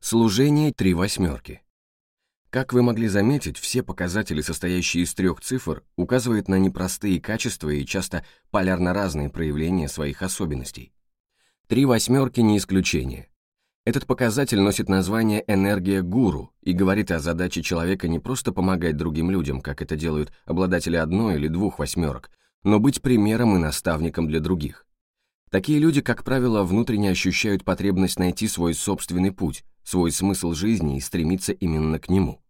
Служение три восьмерки. Как вы могли заметить, все показатели, состоящие из трех цифр, указывают на непростые качества и часто полярно разные проявления своих особенностей. Три восьмерки не исключение. Этот показатель носит название «энергия гуру» и говорит о задаче человека не просто помогать другим людям, как это делают обладатели одной или двух восьмерок, но быть примером и наставником для других. Такие люди, как правило, внутренне ощущают потребность найти свой собственный путь, свой смысл жизни и стремиться именно к нему.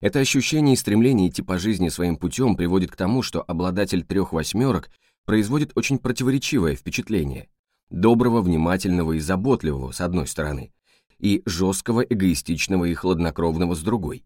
Это ощущение и стремление идти по жизни своим путем приводит к тому, что обладатель трех восьмерок производит очень противоречивое впечатление. Доброго, внимательного и заботливого, с одной стороны, и жесткого, эгоистичного и хладнокровного, с другой.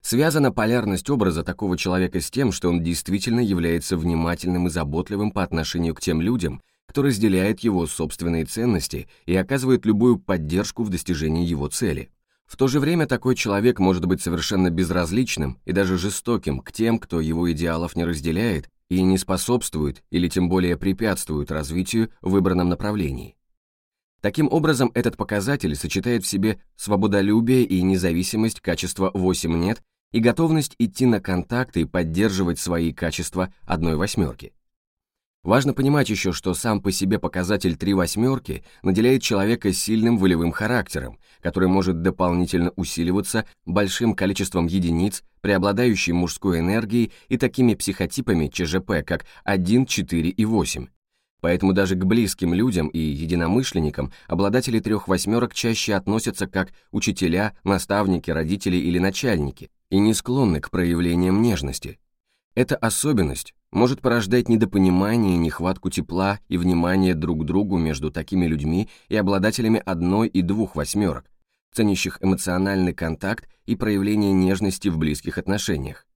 Связана полярность образа такого человека с тем, что он действительно является внимательным и заботливым по отношению к тем людям, кто разделяет его собственные ценности и оказывает любую поддержку в достижении его цели. В то же время такой человек может быть совершенно безразличным и даже жестоким к тем, кто его идеалов не разделяет и не способствует или тем более препятствует развитию в выбранном направлении. Таким образом, этот показатель сочетает в себе свободолюбие и независимость качества 8 нет и готовность идти на контакты и поддерживать свои качества одной восьмерки. Важно понимать еще, что сам по себе показатель три восьмерки наделяет человека сильным волевым характером, который может дополнительно усиливаться большим количеством единиц, преобладающей мужской энергией и такими психотипами ЧЖП, как 1, 4 и 8. Поэтому даже к близким людям и единомышленникам обладатели трех восьмерок чаще относятся как учителя, наставники, родители или начальники и не склонны к проявлениям нежности. Эта особенность может порождать недопонимание, нехватку тепла и внимания друг к другу между такими людьми и обладателями одной и двух восьмерок, ценящих эмоциональный контакт и проявление нежности в близких отношениях.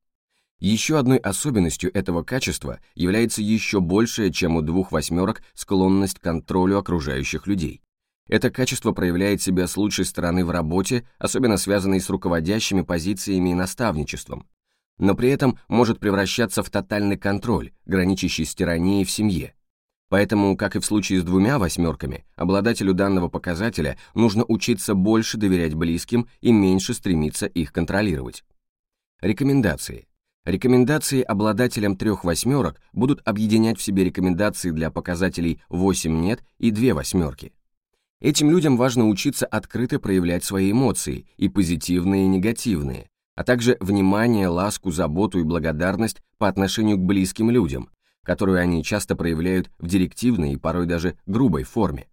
Еще одной особенностью этого качества является еще большая, чем у двух восьмерок, склонность к контролю окружающих людей. Это качество проявляет себя с лучшей стороны в работе, особенно связанной с руководящими позициями и наставничеством, но при этом может превращаться в тотальный контроль, граничащий с тиранией в семье. Поэтому, как и в случае с двумя восьмерками, обладателю данного показателя нужно учиться больше доверять близким и меньше стремиться их контролировать. Рекомендации. Рекомендации обладателям трех восьмерок будут объединять в себе рекомендации для показателей 8 нет и 2 восьмерки. Этим людям важно учиться открыто проявлять свои эмоции, и позитивные, и негативные, а также внимание, ласку, заботу и благодарность по отношению к близким людям, которую они часто проявляют в директивной и порой даже грубой форме.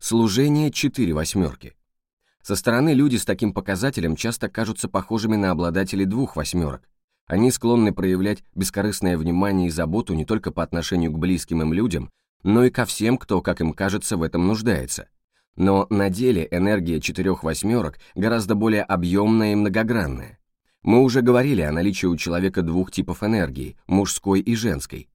Служение четыре восьмерки. Со стороны люди с таким показателем часто кажутся похожими на обладателей двух восьмерок. Они склонны проявлять бескорыстное внимание и заботу не только по отношению к близким им людям, но и ко всем, кто, как им кажется, в этом нуждается – но на деле энергия четырех восьмерок гораздо более объемная и многогранная. Мы уже говорили о наличии у человека двух типов энергии, мужской и женской.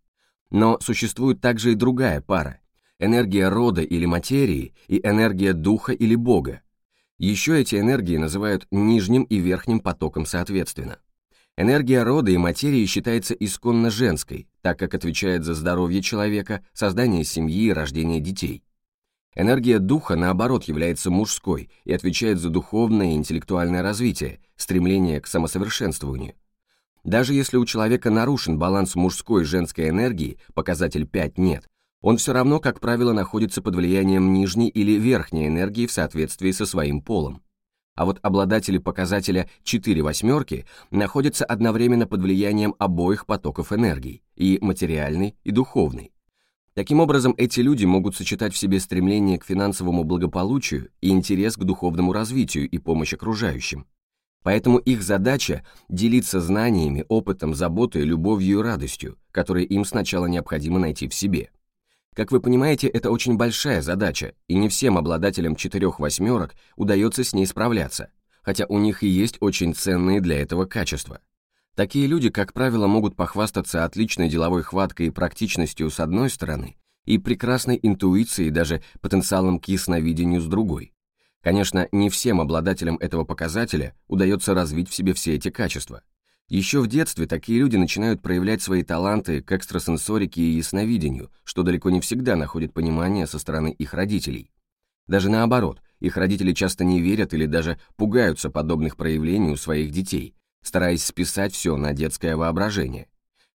Но существует также и другая пара – энергия рода или материи и энергия духа или бога. Еще эти энергии называют нижним и верхним потоком соответственно. Энергия рода и материи считается исконно женской, так как отвечает за здоровье человека, создание семьи и рождение детей. Энергия духа, наоборот, является мужской и отвечает за духовное и интеллектуальное развитие, стремление к самосовершенствованию. Даже если у человека нарушен баланс мужской и женской энергии, показатель 5 нет, он все равно, как правило, находится под влиянием нижней или верхней энергии в соответствии со своим полом. А вот обладатели показателя 4 восьмерки находятся одновременно под влиянием обоих потоков энергии, и материальной, и духовной. Таким образом, эти люди могут сочетать в себе стремление к финансовому благополучию и интерес к духовному развитию и помощь окружающим. Поэтому их задача – делиться знаниями, опытом, заботой, любовью и радостью, которые им сначала необходимо найти в себе. Как вы понимаете, это очень большая задача, и не всем обладателям четырех восьмерок удается с ней справляться, хотя у них и есть очень ценные для этого качества. Такие люди, как правило, могут похвастаться отличной деловой хваткой и практичностью с одной стороны и прекрасной интуицией даже потенциалом к ясновидению с другой. Конечно, не всем обладателям этого показателя удается развить в себе все эти качества. Еще в детстве такие люди начинают проявлять свои таланты к экстрасенсорике и ясновидению, что далеко не всегда находит понимание со стороны их родителей. Даже наоборот, Их родители часто не верят или даже пугаются подобных проявлений у своих детей, стараясь списать все на детское воображение.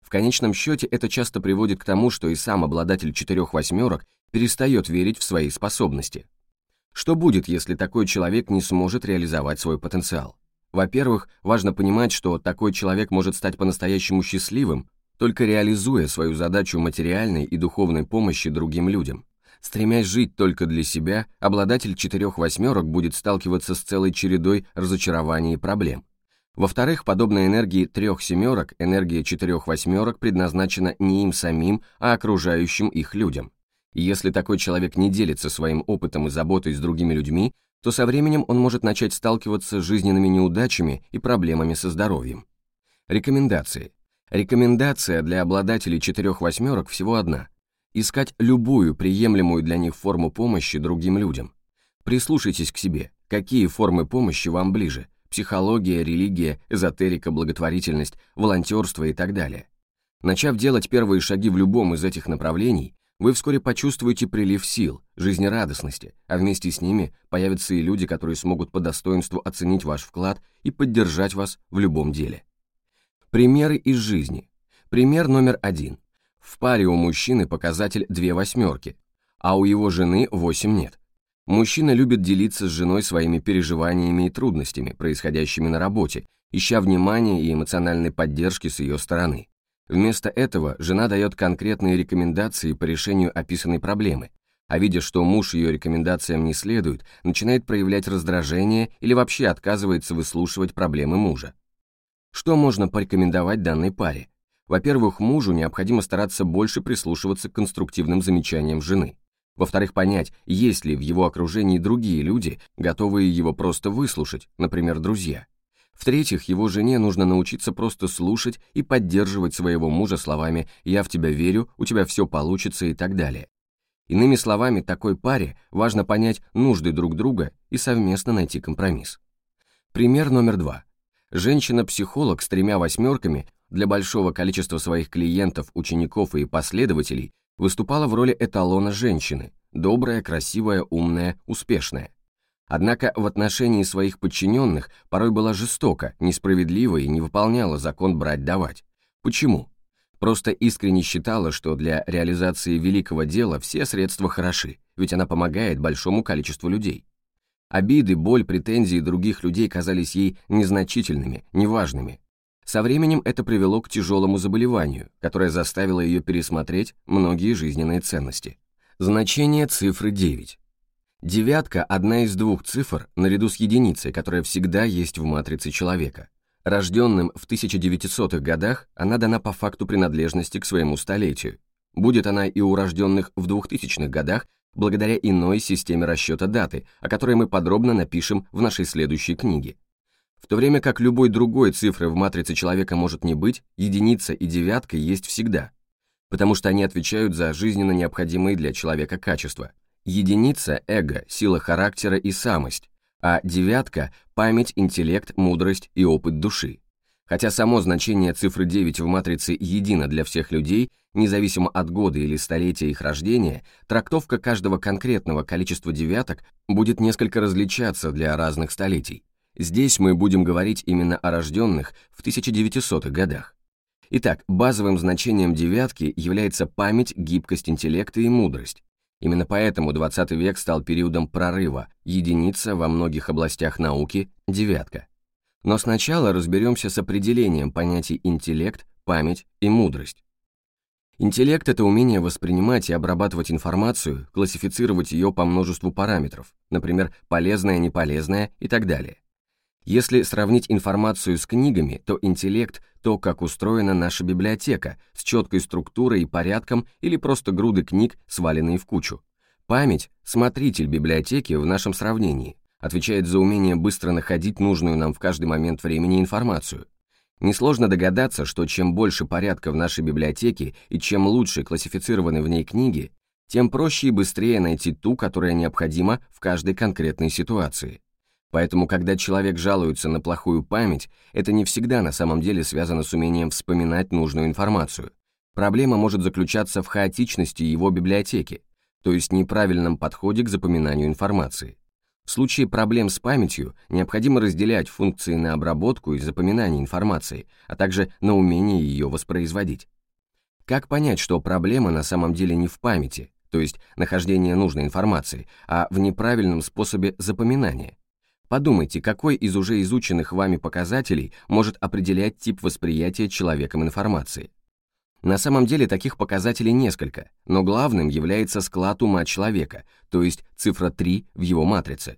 В конечном счете это часто приводит к тому, что и сам обладатель четырех восьмерок перестает верить в свои способности. Что будет, если такой человек не сможет реализовать свой потенциал? Во-первых, важно понимать, что такой человек может стать по-настоящему счастливым, только реализуя свою задачу материальной и духовной помощи другим людям. Стремясь жить только для себя, обладатель четырех восьмерок будет сталкиваться с целой чередой разочарований и проблем. Во-вторых, подобной энергии трех семерок, энергия четырех восьмерок предназначена не им самим, а окружающим их людям. И если такой человек не делится своим опытом и заботой с другими людьми, то со временем он может начать сталкиваться с жизненными неудачами и проблемами со здоровьем. Рекомендации. Рекомендация для обладателей четырех восьмерок всего одна – искать любую приемлемую для них форму помощи другим людям. Прислушайтесь к себе, какие формы помощи вам ближе – психология, религия, эзотерика, благотворительность, волонтерство и так далее. Начав делать первые шаги в любом из этих направлений, вы вскоре почувствуете прилив сил, жизнерадостности, а вместе с ними появятся и люди, которые смогут по достоинству оценить ваш вклад и поддержать вас в любом деле. Примеры из жизни. Пример номер один. В паре у мужчины показатель две восьмерки, а у его жены восемь нет. Мужчина любит делиться с женой своими переживаниями и трудностями, происходящими на работе, ища внимания и эмоциональной поддержки с ее стороны. Вместо этого жена дает конкретные рекомендации по решению описанной проблемы, а видя, что муж ее рекомендациям не следует, начинает проявлять раздражение или вообще отказывается выслушивать проблемы мужа. Что можно порекомендовать данной паре? Во-первых, мужу необходимо стараться больше прислушиваться к конструктивным замечаниям жены. Во-вторых, понять, есть ли в его окружении другие люди, готовые его просто выслушать, например, друзья. В-третьих, его жене нужно научиться просто слушать и поддерживать своего мужа словами «я в тебя верю», «у тебя все получится» и так далее. Иными словами, такой паре важно понять нужды друг друга и совместно найти компромисс. Пример номер два. Женщина-психолог с тремя восьмерками для большого количества своих клиентов, учеников и последователей выступала в роли эталона женщины, добрая, красивая, умная, успешная. Однако в отношении своих подчиненных порой была жестока, несправедлива и не выполняла закон брать-давать. Почему? Просто искренне считала, что для реализации великого дела все средства хороши, ведь она помогает большому количеству людей. Обиды, боль, претензии других людей казались ей незначительными, неважными. Со временем это привело к тяжелому заболеванию, которое заставило ее пересмотреть многие жизненные ценности. Значение цифры 9. Девятка – одна из двух цифр, наряду с единицей, которая всегда есть в матрице человека. Рожденным в 1900-х годах она дана по факту принадлежности к своему столетию. Будет она и у рожденных в 2000-х годах благодаря иной системе расчета даты, о которой мы подробно напишем в нашей следующей книге. В то время как любой другой цифры в матрице человека может не быть, единица и девятка есть всегда, потому что они отвечают за жизненно необходимые для человека качества – Единица – эго, сила характера и самость, а девятка – память, интеллект, мудрость и опыт души. Хотя само значение цифры 9 в матрице едино для всех людей, независимо от года или столетия их рождения, трактовка каждого конкретного количества девяток будет несколько различаться для разных столетий. Здесь мы будем говорить именно о рожденных в 1900-х годах. Итак, базовым значением девятки является память, гибкость интеллекта и мудрость. Именно поэтому 20 век стал периодом прорыва, единица во многих областях науки – девятка. Но сначала разберемся с определением понятий интеллект, память и мудрость. Интеллект – это умение воспринимать и обрабатывать информацию, классифицировать ее по множеству параметров, например, полезное, неполезное и так далее. Если сравнить информацию с книгами, то интеллект – то, как устроена наша библиотека, с четкой структурой и порядком или просто груды книг, сваленные в кучу. Память – смотритель библиотеки в нашем сравнении, отвечает за умение быстро находить нужную нам в каждый момент времени информацию. Несложно догадаться, что чем больше порядка в нашей библиотеке и чем лучше классифицированы в ней книги, тем проще и быстрее найти ту, которая необходима в каждой конкретной ситуации. Поэтому, когда человек жалуется на плохую память, это не всегда на самом деле связано с умением вспоминать нужную информацию. Проблема может заключаться в хаотичности его библиотеки, то есть неправильном подходе к запоминанию информации. В случае проблем с памятью необходимо разделять функции на обработку и запоминание информации, а также на умение ее воспроизводить. Как понять, что проблема на самом деле не в памяти, то есть нахождение нужной информации, а в неправильном способе запоминания? Подумайте, какой из уже изученных вами показателей может определять тип восприятия человеком информации. На самом деле таких показателей несколько, но главным является склад ума человека, то есть цифра 3 в его матрице.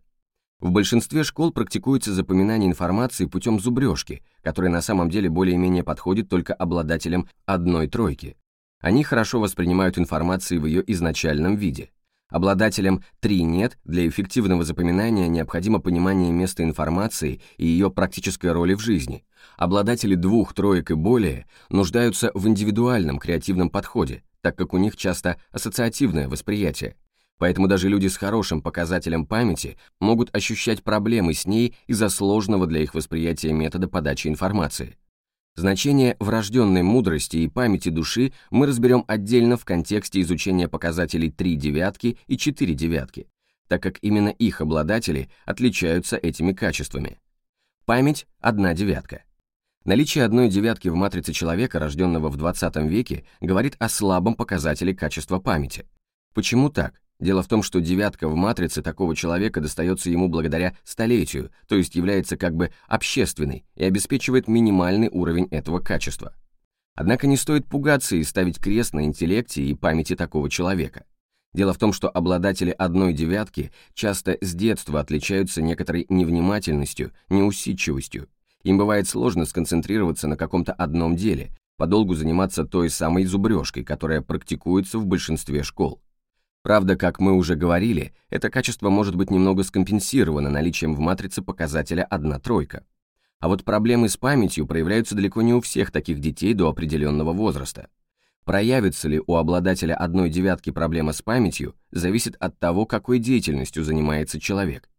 В большинстве школ практикуется запоминание информации путем зубрежки, которая на самом деле более-менее подходит только обладателям одной тройки. Они хорошо воспринимают информацию в ее изначальном виде. Обладателям 3 нет, для эффективного запоминания необходимо понимание места информации и ее практической роли в жизни. Обладатели двух троек и более нуждаются в индивидуальном креативном подходе, так как у них часто ассоциативное восприятие. Поэтому даже люди с хорошим показателем памяти могут ощущать проблемы с ней из-за сложного для их восприятия метода подачи информации. Значение врожденной мудрости и памяти души мы разберем отдельно в контексте изучения показателей 3 девятки и 4 девятки, так как именно их обладатели отличаются этими качествами. Память – одна девятка. Наличие одной девятки в матрице человека, рожденного в 20 веке, говорит о слабом показателе качества памяти. Почему так? Дело в том, что девятка в матрице такого человека достается ему благодаря столетию, то есть является как бы общественной и обеспечивает минимальный уровень этого качества. Однако не стоит пугаться и ставить крест на интеллекте и памяти такого человека. Дело в том, что обладатели одной девятки часто с детства отличаются некоторой невнимательностью, неусидчивостью. Им бывает сложно сконцентрироваться на каком-то одном деле, подолгу заниматься той самой зубрежкой, которая практикуется в большинстве школ. Правда, как мы уже говорили, это качество может быть немного скомпенсировано наличием в матрице показателя 1 тройка. А вот проблемы с памятью проявляются далеко не у всех таких детей до определенного возраста. Проявится ли у обладателя одной девятки проблема с памятью, зависит от того, какой деятельностью занимается человек.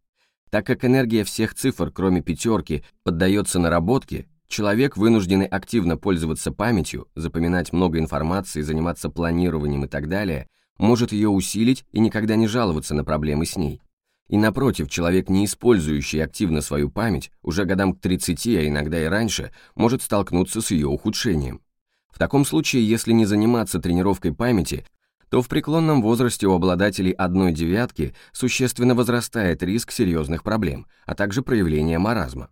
Так как энергия всех цифр, кроме пятерки, поддается наработке, человек, вынужденный активно пользоваться памятью, запоминать много информации, заниматься планированием и так далее, может ее усилить и никогда не жаловаться на проблемы с ней. И напротив, человек, не использующий активно свою память, уже годам к 30, а иногда и раньше, может столкнуться с ее ухудшением. В таком случае, если не заниматься тренировкой памяти, то в преклонном возрасте у обладателей одной девятки существенно возрастает риск серьезных проблем, а также проявления маразма.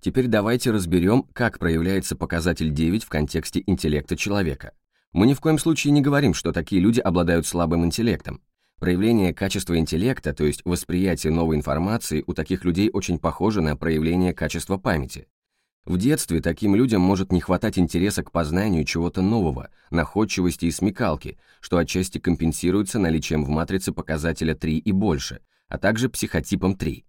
Теперь давайте разберем, как проявляется показатель 9 в контексте интеллекта человека. Мы ни в коем случае не говорим, что такие люди обладают слабым интеллектом. Проявление качества интеллекта, то есть восприятие новой информации, у таких людей очень похоже на проявление качества памяти. В детстве таким людям может не хватать интереса к познанию чего-то нового, находчивости и смекалки, что отчасти компенсируется наличием в матрице показателя 3 и больше, а также психотипом 3.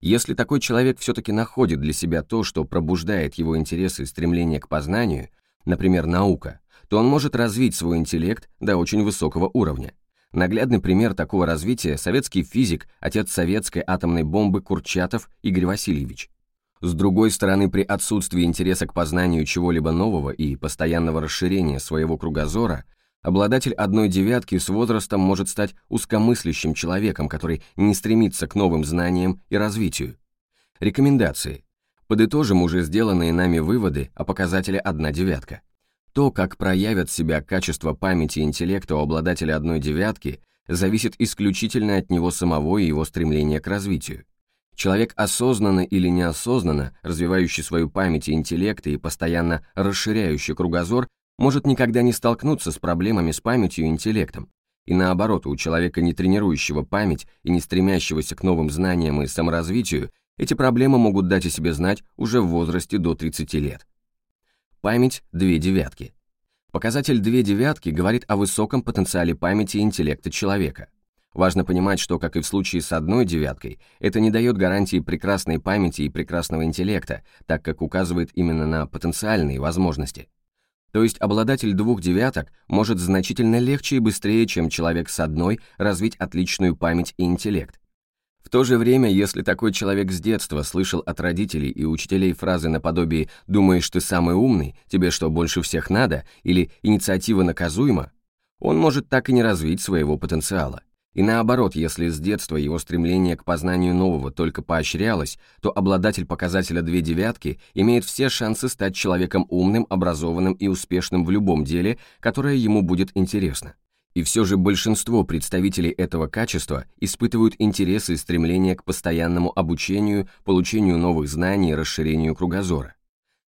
Если такой человек все-таки находит для себя то, что пробуждает его интересы и стремление к познанию, например, наука, то он может развить свой интеллект до очень высокого уровня. Наглядный пример такого развития – советский физик, отец советской атомной бомбы Курчатов Игорь Васильевич. С другой стороны, при отсутствии интереса к познанию чего-либо нового и постоянного расширения своего кругозора, обладатель одной девятки с возрастом может стать узкомыслящим человеком, который не стремится к новым знаниям и развитию. Рекомендации. Подытожим уже сделанные нами выводы о показателе одна девятка. То, как проявят себя качество памяти и интеллекта у обладателя одной девятки, зависит исключительно от него самого и его стремления к развитию. Человек осознанно или неосознанно развивающий свою память и интеллект и постоянно расширяющий кругозор может никогда не столкнуться с проблемами с памятью и интеллектом. И наоборот, у человека, не тренирующего память и не стремящегося к новым знаниям и саморазвитию, эти проблемы могут дать о себе знать уже в возрасте до 30 лет. Память – две девятки. Показатель две девятки говорит о высоком потенциале памяти и интеллекта человека. Важно понимать, что, как и в случае с одной девяткой, это не дает гарантии прекрасной памяти и прекрасного интеллекта, так как указывает именно на потенциальные возможности. То есть обладатель двух девяток может значительно легче и быстрее, чем человек с одной, развить отличную память и интеллект, в то же время, если такой человек с детства слышал от родителей и учителей фразы наподобие «думаешь, ты самый умный, тебе что, больше всех надо?» или «инициатива наказуема», он может так и не развить своего потенциала. И наоборот, если с детства его стремление к познанию нового только поощрялось, то обладатель показателя две девятки имеет все шансы стать человеком умным, образованным и успешным в любом деле, которое ему будет интересно. И все же большинство представителей этого качества испытывают интерес и стремление к постоянному обучению, получению новых знаний и расширению кругозора.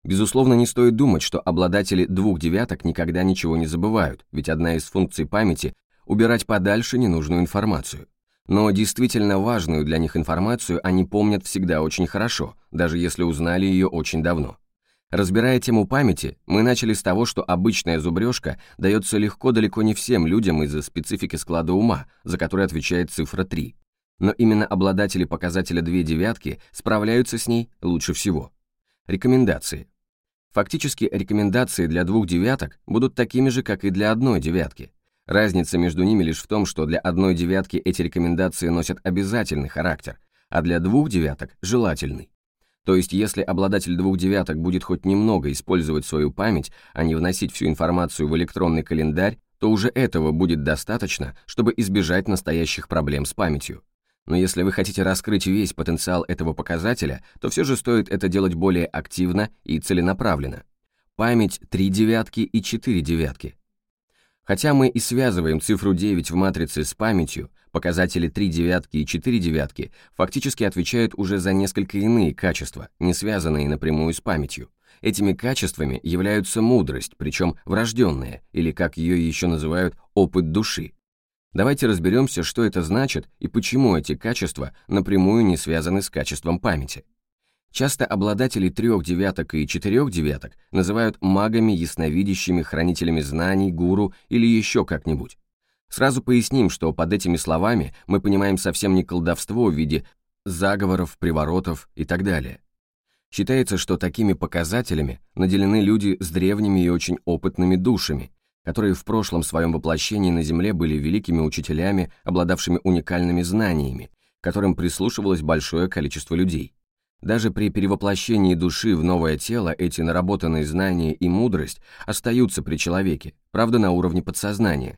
Безусловно, не стоит думать, что обладатели двух девяток никогда ничего не забывают, ведь одна из функций памяти убирать подальше ненужную информацию. Но действительно важную для них информацию они помнят всегда очень хорошо, даже если узнали ее очень давно. Разбирая тему памяти, мы начали с того, что обычная зубрежка дается легко далеко не всем людям из-за специфики склада ума, за который отвечает цифра 3. Но именно обладатели показателя 2 девятки справляются с ней лучше всего. Рекомендации. Фактически рекомендации для двух девяток будут такими же, как и для одной девятки, Разница между ними лишь в том, что для одной девятки эти рекомендации носят обязательный характер, а для двух девяток – желательный. То есть, если обладатель двух девяток будет хоть немного использовать свою память, а не вносить всю информацию в электронный календарь, то уже этого будет достаточно, чтобы избежать настоящих проблем с памятью. Но если вы хотите раскрыть весь потенциал этого показателя, то все же стоит это делать более активно и целенаправленно. Память 3 девятки и 4 девятки Хотя мы и связываем цифру 9 в матрице с памятью, показатели 3 девятки и 4 девятки фактически отвечают уже за несколько иные качества, не связанные напрямую с памятью. Этими качествами являются мудрость, причем врожденная, или как ее еще называют, опыт души. Давайте разберемся, что это значит и почему эти качества напрямую не связаны с качеством памяти. Часто обладателей трех девяток и четырех девяток называют магами, ясновидящими, хранителями знаний, гуру или еще как-нибудь. Сразу поясним, что под этими словами мы понимаем совсем не колдовство в виде заговоров, приворотов и так далее. Считается, что такими показателями наделены люди с древними и очень опытными душами, которые в прошлом своем воплощении на Земле были великими учителями, обладавшими уникальными знаниями, которым прислушивалось большое количество людей. Даже при перевоплощении души в новое тело эти наработанные знания и мудрость остаются при человеке, правда на уровне подсознания.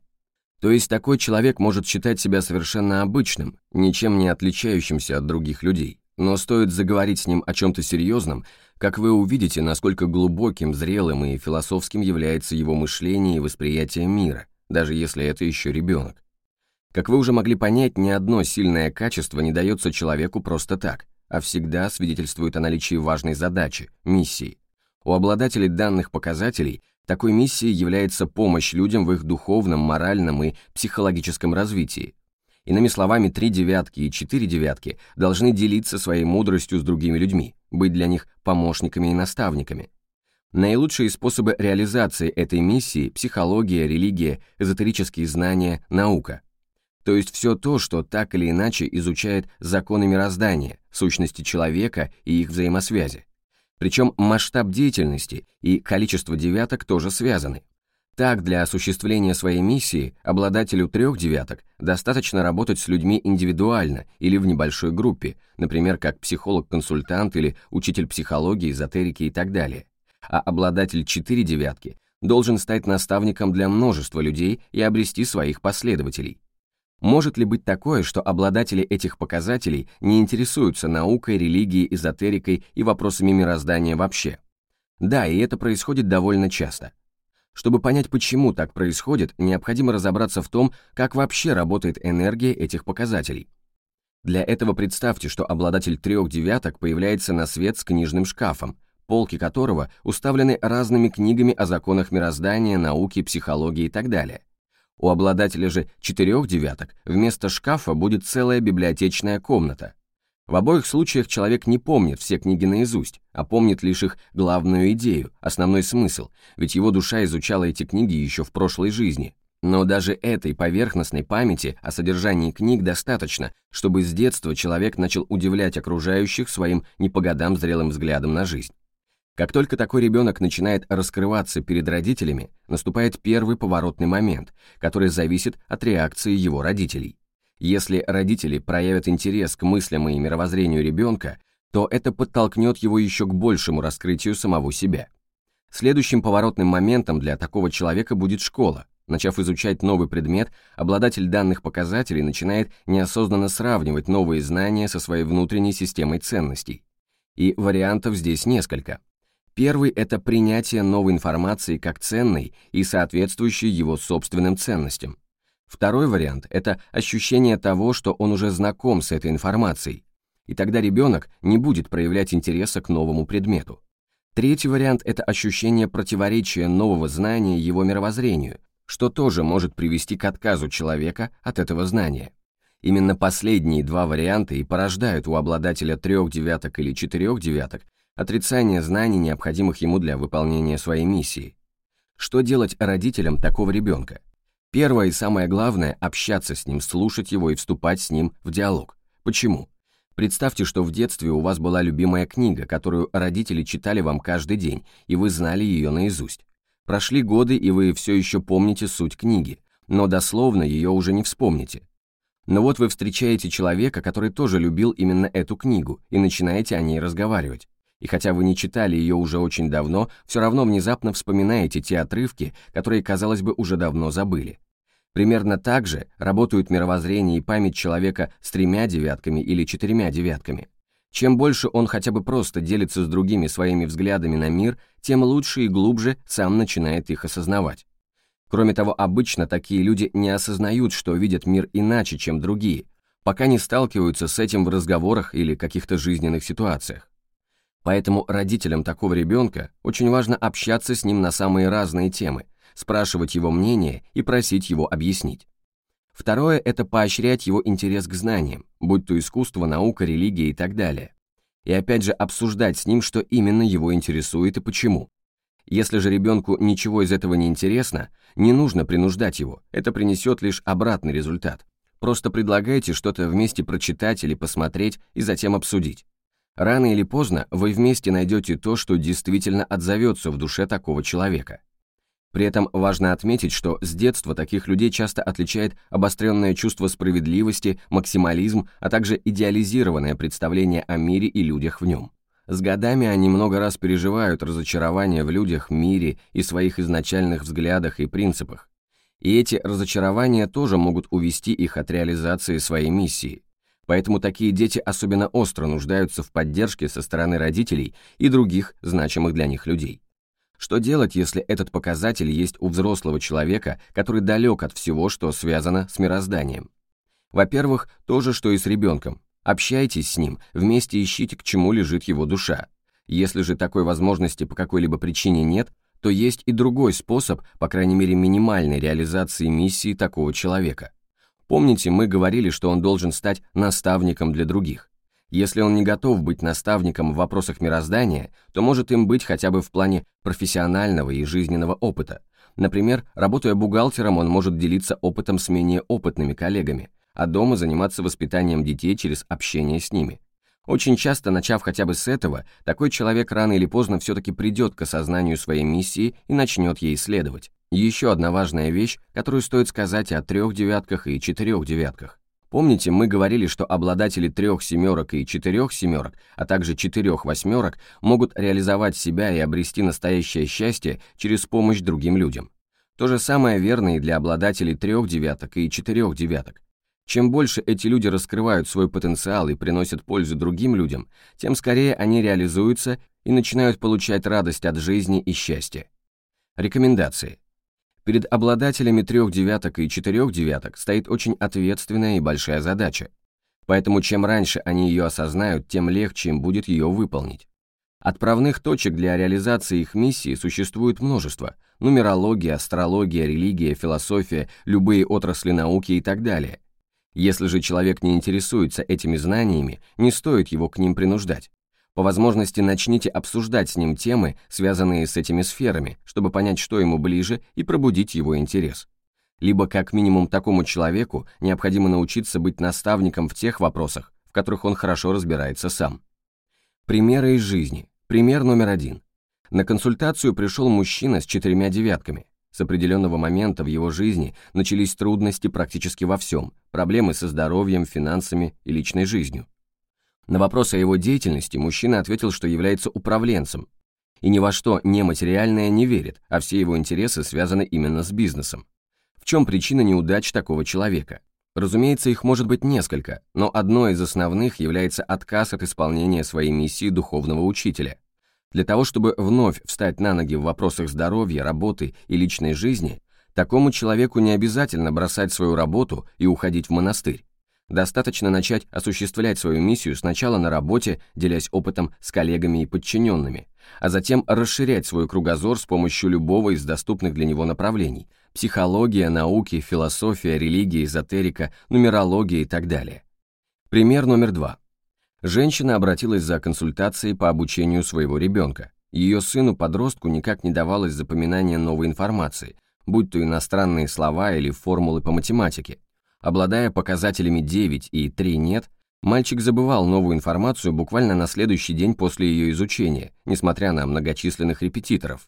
То есть такой человек может считать себя совершенно обычным, ничем не отличающимся от других людей. Но стоит заговорить с ним о чем-то серьезном, как вы увидите, насколько глубоким, зрелым и философским является его мышление и восприятие мира, даже если это еще ребенок. Как вы уже могли понять, ни одно сильное качество не дается человеку просто так а всегда свидетельствует о наличии важной задачи, миссии. У обладателей данных показателей такой миссией является помощь людям в их духовном, моральном и психологическом развитии. Иными словами, три девятки и четыре девятки должны делиться своей мудростью с другими людьми, быть для них помощниками и наставниками. Наилучшие способы реализации этой миссии – психология, религия, эзотерические знания, наука – то есть все то, что так или иначе изучает законы мироздания, сущности человека и их взаимосвязи. Причем масштаб деятельности и количество девяток тоже связаны. Так, для осуществления своей миссии обладателю трех девяток достаточно работать с людьми индивидуально или в небольшой группе, например, как психолог-консультант или учитель психологии, эзотерики и так далее. А обладатель четыре девятки должен стать наставником для множества людей и обрести своих последователей. Может ли быть такое, что обладатели этих показателей не интересуются наукой, религией, эзотерикой и вопросами мироздания вообще? Да, и это происходит довольно часто. Чтобы понять, почему так происходит, необходимо разобраться в том, как вообще работает энергия этих показателей. Для этого представьте, что обладатель трех девяток появляется на свет с книжным шкафом, полки которого уставлены разными книгами о законах мироздания, науки, психологии и так далее. У обладателя же четырех девяток вместо шкафа будет целая библиотечная комната. В обоих случаях человек не помнит все книги наизусть, а помнит лишь их главную идею, основной смысл, ведь его душа изучала эти книги еще в прошлой жизни. Но даже этой поверхностной памяти о содержании книг достаточно, чтобы с детства человек начал удивлять окружающих своим не по годам зрелым взглядом на жизнь. Как только такой ребенок начинает раскрываться перед родителями, наступает первый поворотный момент, который зависит от реакции его родителей. Если родители проявят интерес к мыслям и мировоззрению ребенка, то это подтолкнет его еще к большему раскрытию самого себя. Следующим поворотным моментом для такого человека будет школа, Начав изучать новый предмет, обладатель данных показателей начинает неосознанно сравнивать новые знания со своей внутренней системой ценностей. И вариантов здесь несколько. Первый – это принятие новой информации как ценной и соответствующей его собственным ценностям. Второй вариант – это ощущение того, что он уже знаком с этой информацией, и тогда ребенок не будет проявлять интереса к новому предмету. Третий вариант – это ощущение противоречия нового знания его мировоззрению, что тоже может привести к отказу человека от этого знания. Именно последние два варианта и порождают у обладателя трех девяток или четырех девяток отрицание знаний, необходимых ему для выполнения своей миссии. Что делать родителям такого ребенка? Первое и самое главное – общаться с ним, слушать его и вступать с ним в диалог. Почему? Представьте, что в детстве у вас была любимая книга, которую родители читали вам каждый день, и вы знали ее наизусть. Прошли годы, и вы все еще помните суть книги, но дословно ее уже не вспомните. Но вот вы встречаете человека, который тоже любил именно эту книгу, и начинаете о ней разговаривать. И хотя вы не читали ее уже очень давно, все равно внезапно вспоминаете те отрывки, которые, казалось бы, уже давно забыли. Примерно так же работают мировоззрение и память человека с тремя девятками или четырьмя девятками. Чем больше он хотя бы просто делится с другими своими взглядами на мир, тем лучше и глубже сам начинает их осознавать. Кроме того, обычно такие люди не осознают, что видят мир иначе, чем другие, пока не сталкиваются с этим в разговорах или каких-то жизненных ситуациях. Поэтому родителям такого ребенка очень важно общаться с ним на самые разные темы, спрашивать его мнение и просить его объяснить. Второе – это поощрять его интерес к знаниям, будь то искусство, наука, религия и так далее. И опять же обсуждать с ним, что именно его интересует и почему. Если же ребенку ничего из этого не интересно, не нужно принуждать его, это принесет лишь обратный результат. Просто предлагайте что-то вместе прочитать или посмотреть и затем обсудить. Рано или поздно вы вместе найдете то, что действительно отзовется в душе такого человека. При этом важно отметить, что с детства таких людей часто отличает обостренное чувство справедливости, максимализм, а также идеализированное представление о мире и людях в нем. С годами они много раз переживают разочарование в людях, мире и своих изначальных взглядах и принципах. И эти разочарования тоже могут увести их от реализации своей миссии. Поэтому такие дети особенно остро нуждаются в поддержке со стороны родителей и других значимых для них людей. Что делать, если этот показатель есть у взрослого человека, который далек от всего, что связано с мирозданием? Во-первых, то же, что и с ребенком. Общайтесь с ним, вместе ищите, к чему лежит его душа. Если же такой возможности по какой-либо причине нет, то есть и другой способ, по крайней мере минимальной реализации миссии такого человека. Помните, мы говорили, что он должен стать наставником для других. Если он не готов быть наставником в вопросах мироздания, то может им быть хотя бы в плане профессионального и жизненного опыта. Например, работая бухгалтером, он может делиться опытом с менее опытными коллегами, а дома заниматься воспитанием детей через общение с ними. Очень часто, начав хотя бы с этого, такой человек рано или поздно все-таки придет к осознанию своей миссии и начнет ей следовать. Еще одна важная вещь, которую стоит сказать о трех девятках и четырех девятках. Помните, мы говорили, что обладатели трех семерок и четырех семерок, а также четырех восьмерок могут реализовать себя и обрести настоящее счастье через помощь другим людям. То же самое верно и для обладателей трех девяток и четырех девяток. Чем больше эти люди раскрывают свой потенциал и приносят пользу другим людям, тем скорее они реализуются и начинают получать радость от жизни и счастья. Рекомендации. Перед обладателями трех девяток и четырех девяток стоит очень ответственная и большая задача. Поэтому чем раньше они ее осознают, тем легче им будет ее выполнить. Отправных точек для реализации их миссии существует множество – нумерология, астрология, религия, философия, любые отрасли науки и так далее. Если же человек не интересуется этими знаниями, не стоит его к ним принуждать. По возможности начните обсуждать с ним темы, связанные с этими сферами, чтобы понять, что ему ближе, и пробудить его интерес. Либо, как минимум, такому человеку необходимо научиться быть наставником в тех вопросах, в которых он хорошо разбирается сам. Примеры из жизни. Пример номер один. На консультацию пришел мужчина с четырьмя девятками. С определенного момента в его жизни начались трудности практически во всем, проблемы со здоровьем, финансами и личной жизнью. На вопрос о его деятельности мужчина ответил, что является управленцем и ни во что нематериальное не верит, а все его интересы связаны именно с бизнесом. В чем причина неудач такого человека? Разумеется, их может быть несколько, но одной из основных является отказ от исполнения своей миссии духовного учителя. Для того, чтобы вновь встать на ноги в вопросах здоровья, работы и личной жизни, такому человеку не обязательно бросать свою работу и уходить в монастырь. Достаточно начать осуществлять свою миссию сначала на работе, делясь опытом с коллегами и подчиненными, а затем расширять свой кругозор с помощью любого из доступных для него направлений – психология, науки, философия, религия, эзотерика, нумерология и так далее. Пример номер два. Женщина обратилась за консультацией по обучению своего ребенка. Ее сыну-подростку никак не давалось запоминание новой информации, будь то иностранные слова или формулы по математике. Обладая показателями 9 и 3 нет, мальчик забывал новую информацию буквально на следующий день после ее изучения, несмотря на многочисленных репетиторов.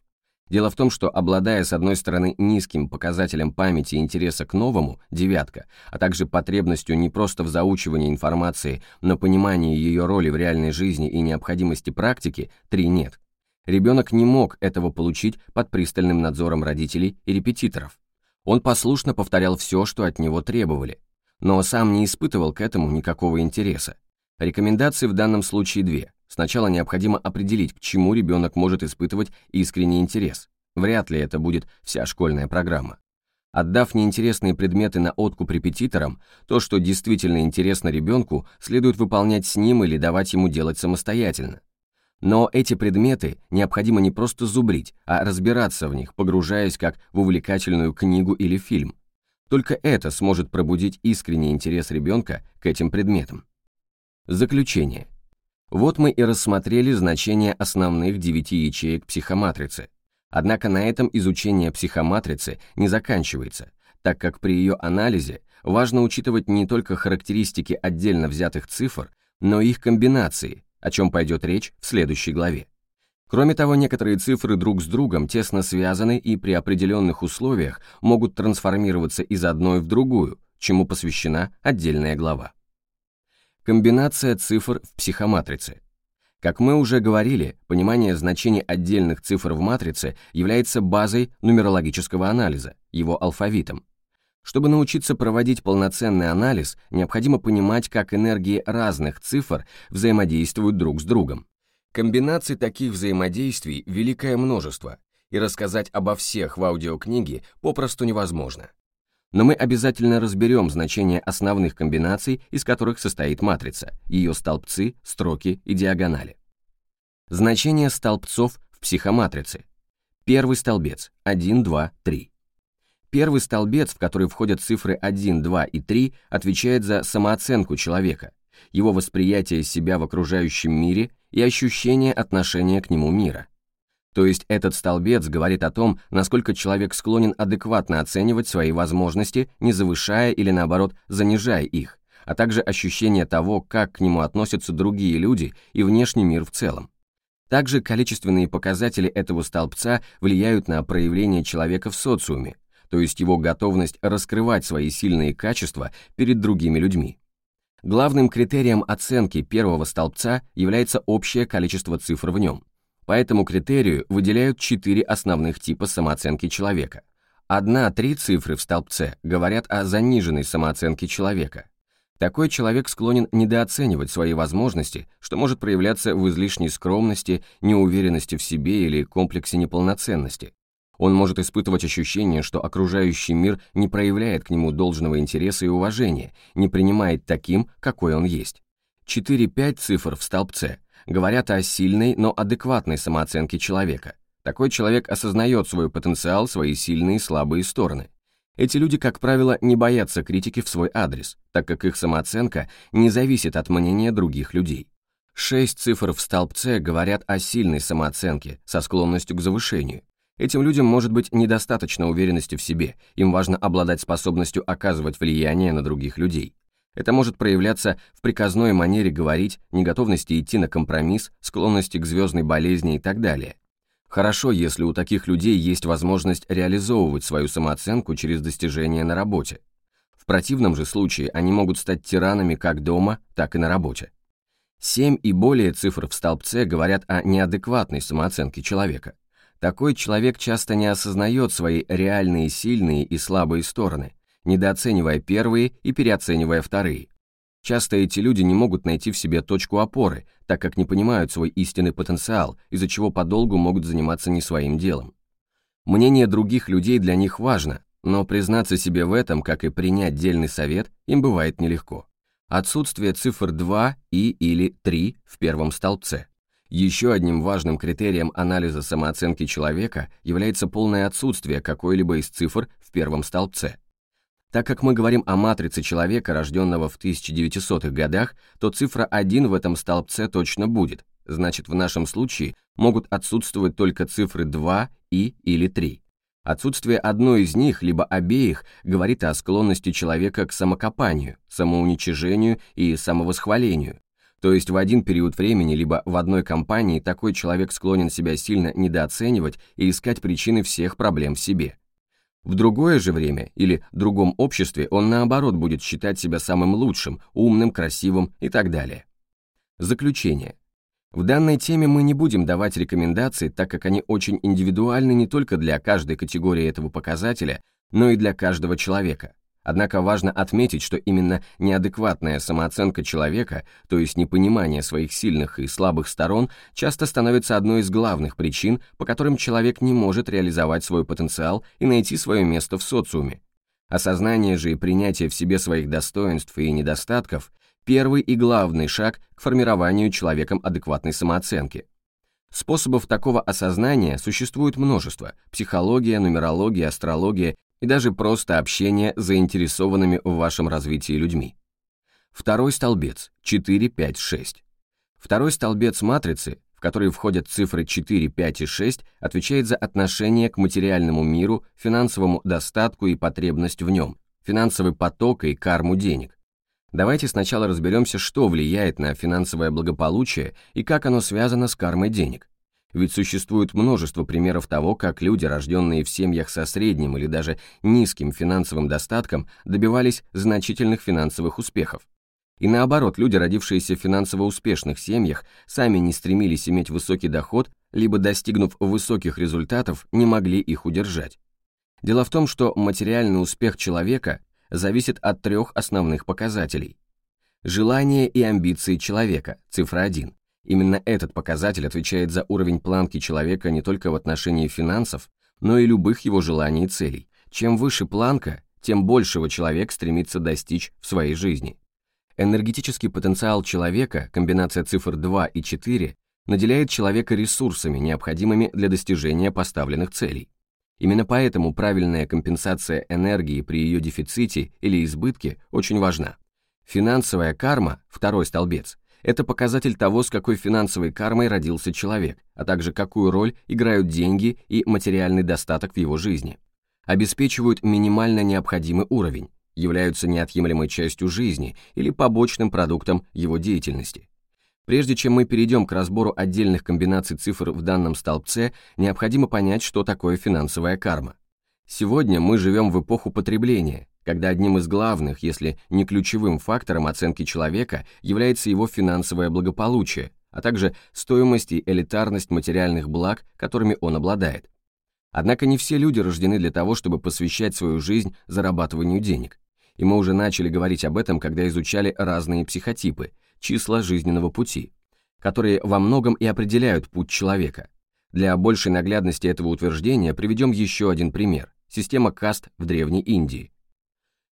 Дело в том, что обладая с одной стороны низким показателем памяти и интереса к новому, девятка, а также потребностью не просто в заучивании информации, но понимании ее роли в реальной жизни и необходимости практики, три нет. Ребенок не мог этого получить под пристальным надзором родителей и репетиторов. Он послушно повторял все, что от него требовали, но сам не испытывал к этому никакого интереса. Рекомендации в данном случае две. Сначала необходимо определить, к чему ребенок может испытывать искренний интерес. Вряд ли это будет вся школьная программа. Отдав неинтересные предметы на откуп репетиторам, то, что действительно интересно ребенку, следует выполнять с ним или давать ему делать самостоятельно. Но эти предметы необходимо не просто зубрить, а разбираться в них, погружаясь как в увлекательную книгу или фильм. Только это сможет пробудить искренний интерес ребенка к этим предметам. Заключение. Вот мы и рассмотрели значение основных девяти ячеек психоматрицы. Однако на этом изучение психоматрицы не заканчивается, так как при ее анализе важно учитывать не только характеристики отдельно взятых цифр, но и их комбинации, о чем пойдет речь в следующей главе. Кроме того, некоторые цифры друг с другом тесно связаны и при определенных условиях могут трансформироваться из одной в другую, чему посвящена отдельная глава. Комбинация цифр в психоматрице. Как мы уже говорили, понимание значений отдельных цифр в матрице является базой нумерологического анализа, его алфавитом. Чтобы научиться проводить полноценный анализ, необходимо понимать, как энергии разных цифр взаимодействуют друг с другом. Комбинаций таких взаимодействий великое множество, и рассказать обо всех в аудиокниге попросту невозможно. Но мы обязательно разберем значение основных комбинаций, из которых состоит матрица, ее столбцы, строки и диагонали. Значение столбцов в психоматрице. Первый столбец 1, 2, 3. Первый столбец, в который входят цифры 1, 2 и 3, отвечает за самооценку человека, его восприятие себя в окружающем мире и ощущение отношения к нему мира. То есть этот столбец говорит о том, насколько человек склонен адекватно оценивать свои возможности, не завышая или наоборот занижая их, а также ощущение того, как к нему относятся другие люди и внешний мир в целом. Также количественные показатели этого столбца влияют на проявление человека в социуме, то есть его готовность раскрывать свои сильные качества перед другими людьми. Главным критерием оценки первого столбца является общее количество цифр в нем. По этому критерию выделяют четыре основных типа самооценки человека. Одна-три цифры в столбце говорят о заниженной самооценке человека. Такой человек склонен недооценивать свои возможности, что может проявляться в излишней скромности, неуверенности в себе или комплексе неполноценности. Он может испытывать ощущение, что окружающий мир не проявляет к нему должного интереса и уважения, не принимает таким, какой он есть. 4-5 цифр в столбце говорят о сильной, но адекватной самооценке человека. Такой человек осознает свой потенциал, свои сильные и слабые стороны. Эти люди, как правило, не боятся критики в свой адрес, так как их самооценка не зависит от мнения других людей. Шесть цифр в столбце говорят о сильной самооценке со склонностью к завышению. Этим людям может быть недостаточно уверенности в себе, им важно обладать способностью оказывать влияние на других людей. Это может проявляться в приказной манере говорить, неготовности идти на компромисс, склонности к звездной болезни и так далее. Хорошо, если у таких людей есть возможность реализовывать свою самооценку через достижения на работе. В противном же случае они могут стать тиранами как дома, так и на работе. Семь и более цифр в столбце говорят о неадекватной самооценке человека. Такой человек часто не осознает свои реальные сильные и слабые стороны, недооценивая первые и переоценивая вторые. Часто эти люди не могут найти в себе точку опоры, так как не понимают свой истинный потенциал, из-за чего подолгу могут заниматься не своим делом. Мнение других людей для них важно, но признаться себе в этом, как и принять дельный совет, им бывает нелегко. Отсутствие цифр 2 и или 3 в первом столбце. Еще одним важным критерием анализа самооценки человека является полное отсутствие какой-либо из цифр в первом столбце. Так как мы говорим о матрице человека, рожденного в 1900-х годах, то цифра 1 в этом столбце точно будет, значит в нашем случае могут отсутствовать только цифры 2 и или 3. Отсутствие одной из них, либо обеих, говорит о склонности человека к самокопанию, самоуничижению и самовосхвалению. То есть в один период времени, либо в одной компании такой человек склонен себя сильно недооценивать и искать причины всех проблем в себе. В другое же время или другом обществе он наоборот будет считать себя самым лучшим, умным, красивым и так далее. Заключение. В данной теме мы не будем давать рекомендации, так как они очень индивидуальны не только для каждой категории этого показателя, но и для каждого человека. Однако важно отметить, что именно неадекватная самооценка человека, то есть непонимание своих сильных и слабых сторон, часто становится одной из главных причин, по которым человек не может реализовать свой потенциал и найти свое место в социуме. Осознание же и принятие в себе своих достоинств и недостатков – первый и главный шаг к формированию человеком адекватной самооценки. Способов такого осознания существует множество – психология, нумерология, астрология и даже просто общение с заинтересованными в вашем развитии людьми. Второй столбец 4, 5, 6. Второй столбец матрицы, в который входят цифры 4, 5 и 6, отвечает за отношение к материальному миру, финансовому достатку и потребность в нем, финансовый поток и карму денег. Давайте сначала разберемся, что влияет на финансовое благополучие и как оно связано с кармой денег. Ведь существует множество примеров того, как люди, рожденные в семьях со средним или даже низким финансовым достатком, добивались значительных финансовых успехов. И наоборот, люди, родившиеся в финансово успешных семьях, сами не стремились иметь высокий доход, либо, достигнув высоких результатов, не могли их удержать. Дело в том, что материальный успех человека зависит от трех основных показателей. Желание и амбиции человека, цифра 1, Именно этот показатель отвечает за уровень планки человека не только в отношении финансов, но и любых его желаний и целей. Чем выше планка, тем большего человек стремится достичь в своей жизни. Энергетический потенциал человека, комбинация цифр 2 и 4, наделяет человека ресурсами, необходимыми для достижения поставленных целей. Именно поэтому правильная компенсация энергии при ее дефиците или избытке очень важна. Финансовая карма, второй столбец, это показатель того, с какой финансовой кармой родился человек, а также какую роль играют деньги и материальный достаток в его жизни. Обеспечивают минимально необходимый уровень, являются неотъемлемой частью жизни или побочным продуктом его деятельности. Прежде чем мы перейдем к разбору отдельных комбинаций цифр в данном столбце, необходимо понять, что такое финансовая карма. Сегодня мы живем в эпоху потребления, когда одним из главных, если не ключевым фактором оценки человека является его финансовое благополучие, а также стоимость и элитарность материальных благ, которыми он обладает. Однако не все люди рождены для того, чтобы посвящать свою жизнь зарабатыванию денег. И мы уже начали говорить об этом, когда изучали разные психотипы, числа жизненного пути, которые во многом и определяют путь человека. Для большей наглядности этого утверждения приведем еще один пример – система каст в Древней Индии.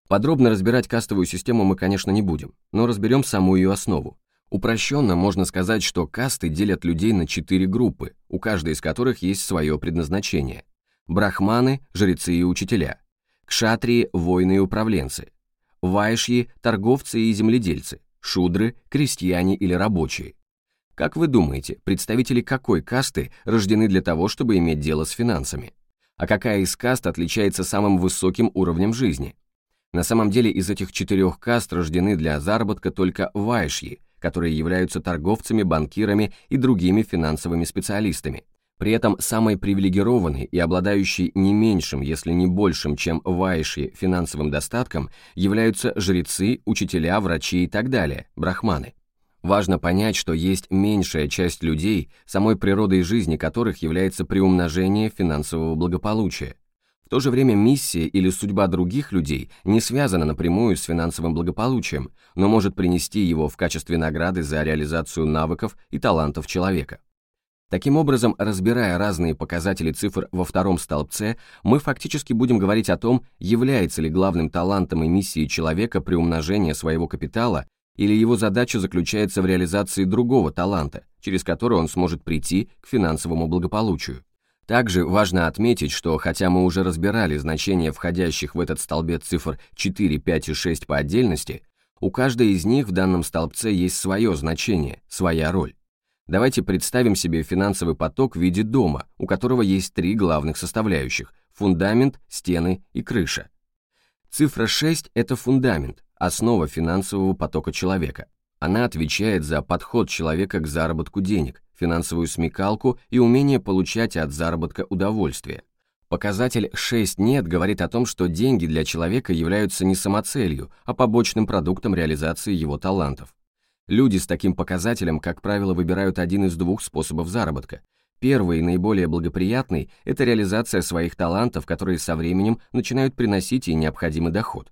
Подробно разбирать кастовую систему мы, конечно, не будем, но разберем саму ее основу. Упрощенно можно сказать, что касты делят людей на четыре группы, у каждой из которых есть свое предназначение. Брахманы – жрецы и учителя. Кшатрии – воины и управленцы. Вайшьи – торговцы и земледельцы. Шудры – крестьяне или рабочие. Как вы думаете, представители какой касты рождены для того, чтобы иметь дело с финансами? А какая из каст отличается самым высоким уровнем жизни? На самом деле из этих четырех каст рождены для заработка только вайшьи, которые являются торговцами, банкирами и другими финансовыми специалистами. При этом самой привилегированной и обладающей не меньшим, если не большим, чем вайши финансовым достатком, являются жрецы, учителя, врачи и так далее, брахманы. Важно понять, что есть меньшая часть людей, самой природой жизни которых является приумножение финансового благополучия. В то же время миссия или судьба других людей не связана напрямую с финансовым благополучием, но может принести его в качестве награды за реализацию навыков и талантов человека. Таким образом, разбирая разные показатели цифр во втором столбце, мы фактически будем говорить о том, является ли главным талантом и миссией человека приумножение своего капитала или его задача заключается в реализации другого таланта, через который он сможет прийти к финансовому благополучию. Также важно отметить, что хотя мы уже разбирали значения входящих в этот столбец цифр 4, 5 и 6 по отдельности, у каждой из них в данном столбце есть свое значение, своя роль. Давайте представим себе финансовый поток в виде дома, у которого есть три главных составляющих – фундамент, стены и крыша. Цифра 6 – это фундамент, основа финансового потока человека. Она отвечает за подход человека к заработку денег, финансовую смекалку и умение получать от заработка удовольствие. Показатель 6 «нет» говорит о том, что деньги для человека являются не самоцелью, а побочным продуктом реализации его талантов. Люди с таким показателем, как правило, выбирают один из двух способов заработка. Первый, наиболее благоприятный, это реализация своих талантов, которые со временем начинают приносить и необходимый доход.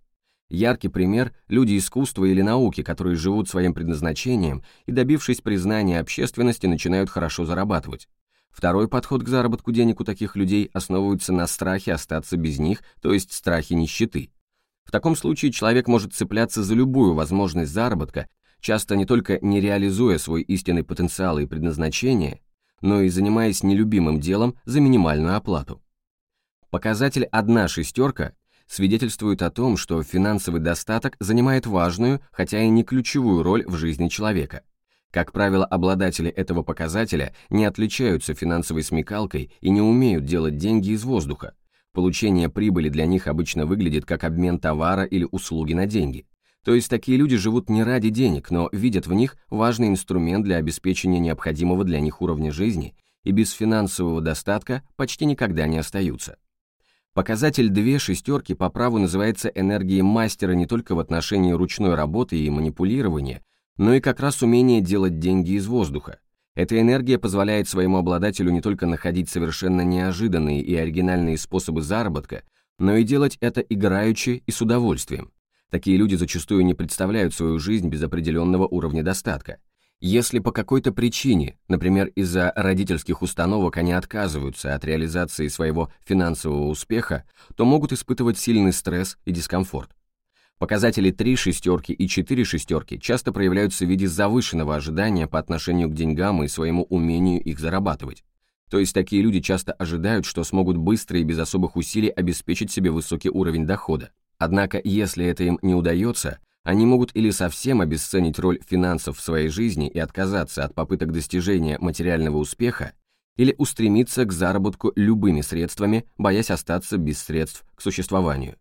Яркий пример – люди искусства или науки, которые живут своим предназначением и, добившись признания общественности, начинают хорошо зарабатывать. Второй подход к заработку денег у таких людей основывается на страхе остаться без них, то есть страхе нищеты. В таком случае человек может цепляться за любую возможность заработка, часто не только не реализуя свой истинный потенциал и предназначение, но и занимаясь нелюбимым делом за минимальную оплату. Показатель «одна шестерка» свидетельствует о том, что финансовый достаток занимает важную, хотя и не ключевую роль в жизни человека. Как правило, обладатели этого показателя не отличаются финансовой смекалкой и не умеют делать деньги из воздуха. Получение прибыли для них обычно выглядит как обмен товара или услуги на деньги. То есть такие люди живут не ради денег, но видят в них важный инструмент для обеспечения необходимого для них уровня жизни и без финансового достатка почти никогда не остаются. Показатель две шестерки по праву называется энергией мастера не только в отношении ручной работы и манипулирования, но и как раз умение делать деньги из воздуха. Эта энергия позволяет своему обладателю не только находить совершенно неожиданные и оригинальные способы заработка, но и делать это играючи и с удовольствием. Такие люди зачастую не представляют свою жизнь без определенного уровня достатка. Если по какой-то причине, например, из-за родительских установок они отказываются от реализации своего финансового успеха, то могут испытывать сильный стресс и дискомфорт. Показатели 3 шестерки и 4 шестерки часто проявляются в виде завышенного ожидания по отношению к деньгам и своему умению их зарабатывать. То есть такие люди часто ожидают, что смогут быстро и без особых усилий обеспечить себе высокий уровень дохода. Однако, если это им не удается, они могут или совсем обесценить роль финансов в своей жизни и отказаться от попыток достижения материального успеха, или устремиться к заработку любыми средствами, боясь остаться без средств к существованию.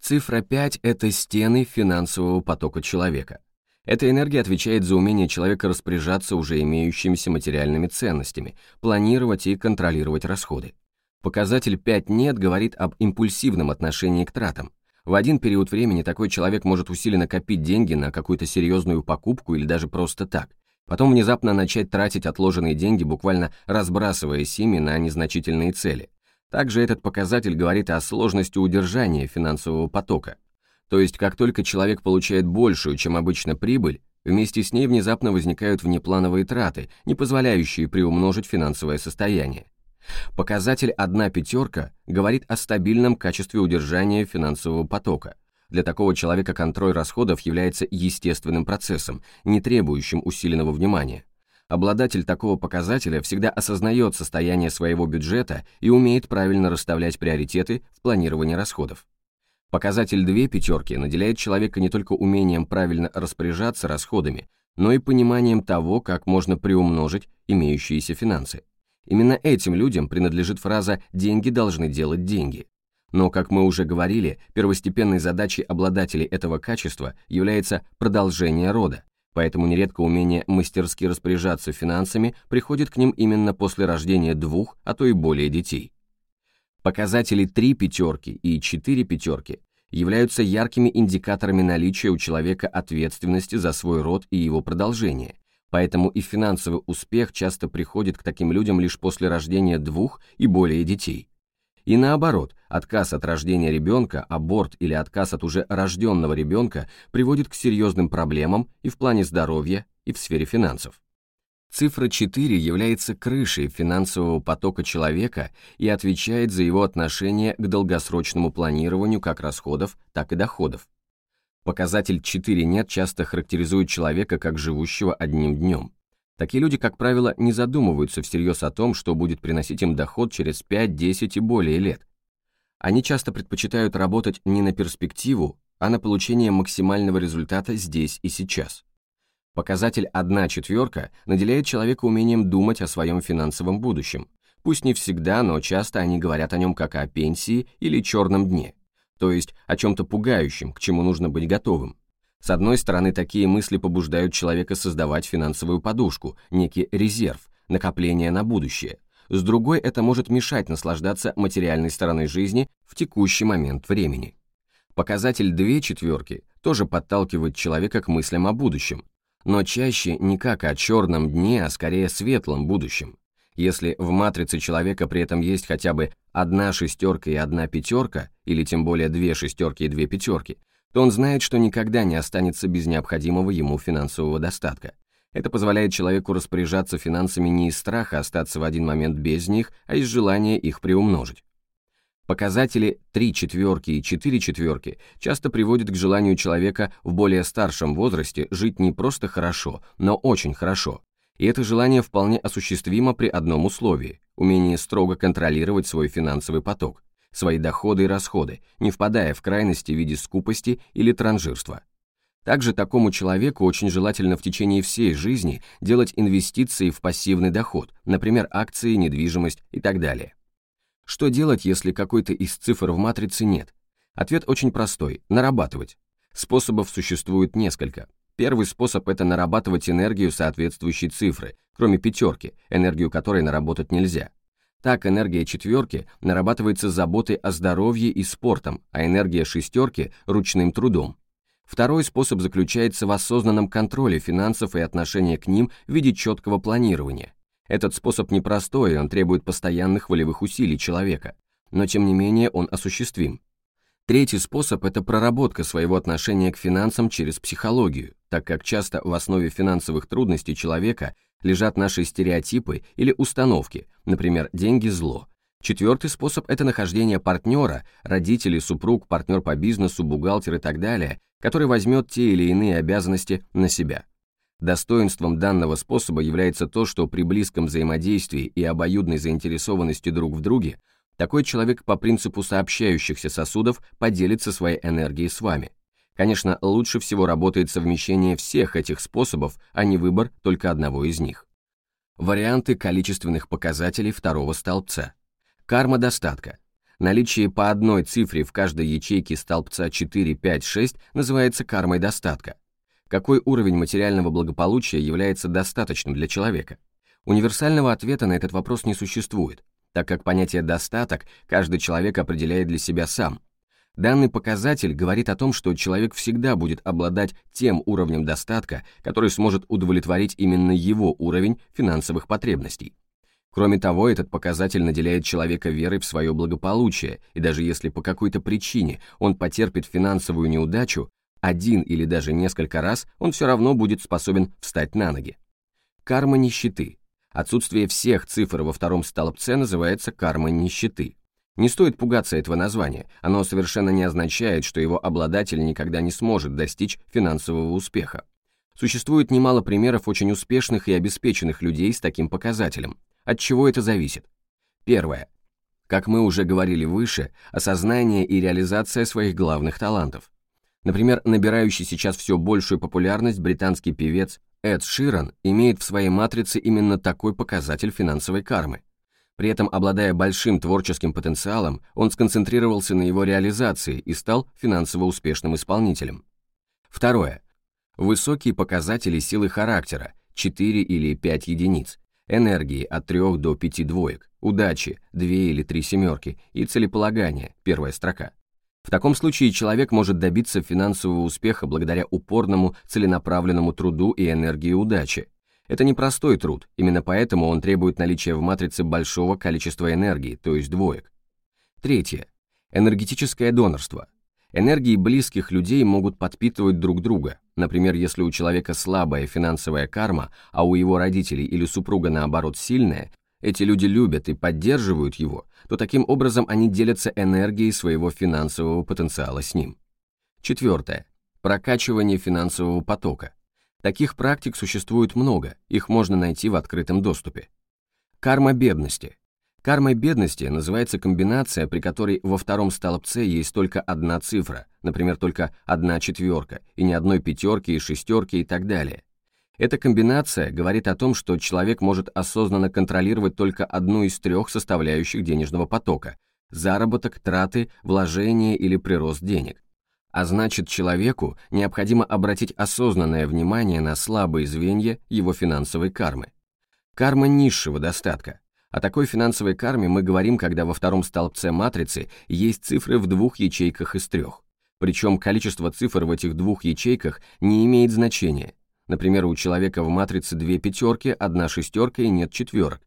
Цифра 5 – это стены финансового потока человека. Эта энергия отвечает за умение человека распоряжаться уже имеющимися материальными ценностями, планировать и контролировать расходы. Показатель 5 «нет» говорит об импульсивном отношении к тратам. В один период времени такой человек может усиленно копить деньги на какую-то серьезную покупку или даже просто так. Потом внезапно начать тратить отложенные деньги, буквально разбрасываясь ими на незначительные цели. Также этот показатель говорит о сложности удержания финансового потока. То есть, как только человек получает большую, чем обычно, прибыль, вместе с ней внезапно возникают внеплановые траты, не позволяющие приумножить финансовое состояние. Показатель «одна пятерка» говорит о стабильном качестве удержания финансового потока. Для такого человека контроль расходов является естественным процессом, не требующим усиленного внимания. Обладатель такого показателя всегда осознает состояние своего бюджета и умеет правильно расставлять приоритеты в планировании расходов. Показатель две пятерки наделяет человека не только умением правильно распоряжаться расходами, но и пониманием того, как можно приумножить имеющиеся финансы. Именно этим людям принадлежит фраза «деньги должны делать деньги». Но, как мы уже говорили, первостепенной задачей обладателей этого качества является продолжение рода, поэтому нередко умение мастерски распоряжаться финансами приходит к ним именно после рождения двух, а то и более детей. Показатели 3 пятерки и 4 пятерки являются яркими индикаторами наличия у человека ответственности за свой род и его продолжение, поэтому и финансовый успех часто приходит к таким людям лишь после рождения двух и более детей. И наоборот, отказ от рождения ребенка, аборт или отказ от уже рожденного ребенка приводит к серьезным проблемам и в плане здоровья, и в сфере финансов. Цифра 4 является крышей финансового потока человека и отвечает за его отношение к долгосрочному планированию как расходов, так и доходов. Показатель 4 нет часто характеризует человека как живущего одним днем. Такие люди, как правило, не задумываются всерьез о том, что будет приносить им доход через 5, 10 и более лет. Они часто предпочитают работать не на перспективу, а на получение максимального результата здесь и сейчас. Показатель «одна четверка» наделяет человека умением думать о своем финансовом будущем. Пусть не всегда, но часто они говорят о нем как о пенсии или черном дне, то есть о чем-то пугающем, к чему нужно быть готовым. С одной стороны, такие мысли побуждают человека создавать финансовую подушку, некий резерв, накопление на будущее. С другой, это может мешать наслаждаться материальной стороной жизни в текущий момент времени. Показатель две четверки тоже подталкивает человека к мыслям о будущем, но чаще не как о черном дне, а скорее светлом будущем. Если в матрице человека при этом есть хотя бы одна шестерка и одна пятерка, или тем более две шестерки и две пятерки, то он знает, что никогда не останется без необходимого ему финансового достатка. Это позволяет человеку распоряжаться финансами не из страха остаться в один момент без них, а из желания их приумножить. Показатели 3 четверки и 4 четверки часто приводят к желанию человека в более старшем возрасте жить не просто хорошо, но очень хорошо. И это желание вполне осуществимо при одном условии – умении строго контролировать свой финансовый поток, свои доходы и расходы, не впадая в крайности в виде скупости или транжирства. Также такому человеку очень желательно в течение всей жизни делать инвестиции в пассивный доход, например, акции, недвижимость и так далее. Что делать, если какой-то из цифр в матрице нет? Ответ очень простой – нарабатывать. Способов существует несколько. Первый способ – это нарабатывать энергию соответствующей цифры, кроме пятерки, энергию которой наработать нельзя. Так энергия четверки нарабатывается заботой о здоровье и спортом, а энергия шестерки – ручным трудом. Второй способ заключается в осознанном контроле финансов и отношения к ним в виде четкого планирования. Этот способ непростой, он требует постоянных волевых усилий человека, но тем не менее он осуществим. Третий способ – это проработка своего отношения к финансам через психологию, так как часто в основе финансовых трудностей человека лежат наши стереотипы или установки, например, деньги – зло. Четвертый способ – это нахождение партнера, родители, супруг, партнер по бизнесу, бухгалтер и так далее, который возьмет те или иные обязанности на себя. Достоинством данного способа является то, что при близком взаимодействии и обоюдной заинтересованности друг в друге такой человек по принципу сообщающихся сосудов поделится своей энергией с вами. Конечно, лучше всего работает совмещение всех этих способов, а не выбор только одного из них. Варианты количественных показателей второго столбца. Карма достатка. Наличие по одной цифре в каждой ячейке столбца 4, 5, 6 называется кармой достатка какой уровень материального благополучия является достаточным для человека? Универсального ответа на этот вопрос не существует, так как понятие «достаток» каждый человек определяет для себя сам. Данный показатель говорит о том, что человек всегда будет обладать тем уровнем достатка, который сможет удовлетворить именно его уровень финансовых потребностей. Кроме того, этот показатель наделяет человека верой в свое благополучие, и даже если по какой-то причине он потерпит финансовую неудачу, один или даже несколько раз, он все равно будет способен встать на ноги. Карма нищеты. Отсутствие всех цифр во втором столбце называется карма нищеты. Не стоит пугаться этого названия, оно совершенно не означает, что его обладатель никогда не сможет достичь финансового успеха. Существует немало примеров очень успешных и обеспеченных людей с таким показателем. От чего это зависит? Первое. Как мы уже говорили выше, осознание и реализация своих главных талантов. Например, набирающий сейчас все большую популярность британский певец Эд Ширан имеет в своей матрице именно такой показатель финансовой кармы. При этом, обладая большим творческим потенциалом, он сконцентрировался на его реализации и стал финансово успешным исполнителем. Второе. Высокие показатели силы характера, 4 или 5 единиц, энергии от 3 до 5 двоек, удачи, 2 или 3 семерки и целеполагания, первая строка. В таком случае человек может добиться финансового успеха благодаря упорному, целенаправленному труду и энергии удачи. Это непростой труд, именно поэтому он требует наличия в матрице большого количества энергии, то есть двоек. Третье. Энергетическое донорство. Энергии близких людей могут подпитывать друг друга. Например, если у человека слабая финансовая карма, а у его родителей или супруга наоборот сильная, эти люди любят и поддерживают его, то таким образом они делятся энергией своего финансового потенциала с ним. Четвертое. Прокачивание финансового потока. Таких практик существует много, их можно найти в открытом доступе. Карма бедности. Кармой бедности называется комбинация, при которой во втором столбце есть только одна цифра, например, только одна четверка, и ни одной пятерки и шестерки и так далее. Эта комбинация говорит о том, что человек может осознанно контролировать только одну из трех составляющих денежного потока – заработок, траты, вложение или прирост денег. А значит, человеку необходимо обратить осознанное внимание на слабые звенья его финансовой кармы. Карма низшего достатка. О такой финансовой карме мы говорим, когда во втором столбце матрицы есть цифры в двух ячейках из трех. Причем количество цифр в этих двух ячейках не имеет значения – Например, у человека в матрице две пятерки, одна шестерка и нет четверок.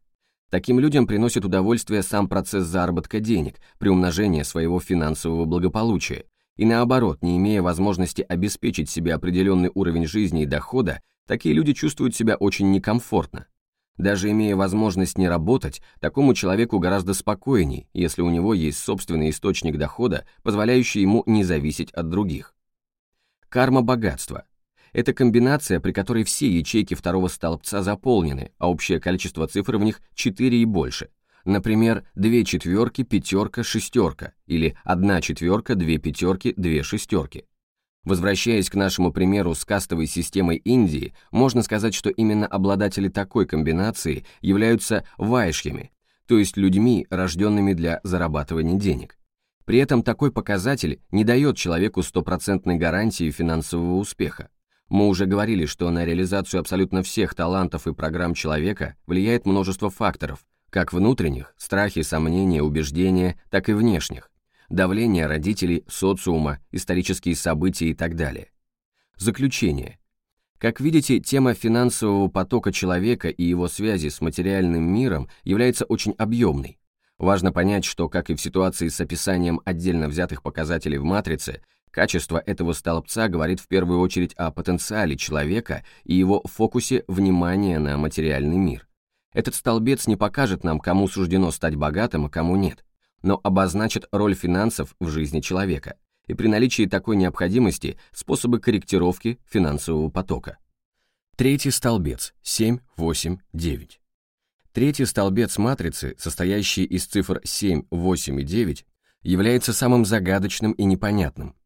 Таким людям приносит удовольствие сам процесс заработка денег, приумножения своего финансового благополучия. И наоборот, не имея возможности обеспечить себе определенный уровень жизни и дохода, такие люди чувствуют себя очень некомфортно. Даже имея возможность не работать, такому человеку гораздо спокойней, если у него есть собственный источник дохода, позволяющий ему не зависеть от других. Карма богатства. Это комбинация, при которой все ячейки второго столбца заполнены, а общее количество цифр в них 4 и больше. Например, две четверки, пятерка, шестерка, или одна четверка, две пятерки, две шестерки. Возвращаясь к нашему примеру с кастовой системой Индии, можно сказать, что именно обладатели такой комбинации являются вайшьями, то есть людьми, рожденными для зарабатывания денег. При этом такой показатель не дает человеку стопроцентной гарантии финансового успеха. Мы уже говорили, что на реализацию абсолютно всех талантов и программ человека влияет множество факторов, как внутренних, страхи, сомнения, убеждения, так и внешних, давление родителей, социума, исторические события и так далее. Заключение. Как видите, тема финансового потока человека и его связи с материальным миром является очень объемной. Важно понять, что, как и в ситуации с описанием отдельно взятых показателей в матрице, Качество этого столбца говорит в первую очередь о потенциале человека и его фокусе внимания на материальный мир. Этот столбец не покажет нам, кому суждено стать богатым, а кому нет, но обозначит роль финансов в жизни человека и при наличии такой необходимости способы корректировки финансового потока. Третий столбец 7, 8, 9. Третий столбец матрицы, состоящий из цифр 7, 8 и 9, является самым загадочным и непонятным,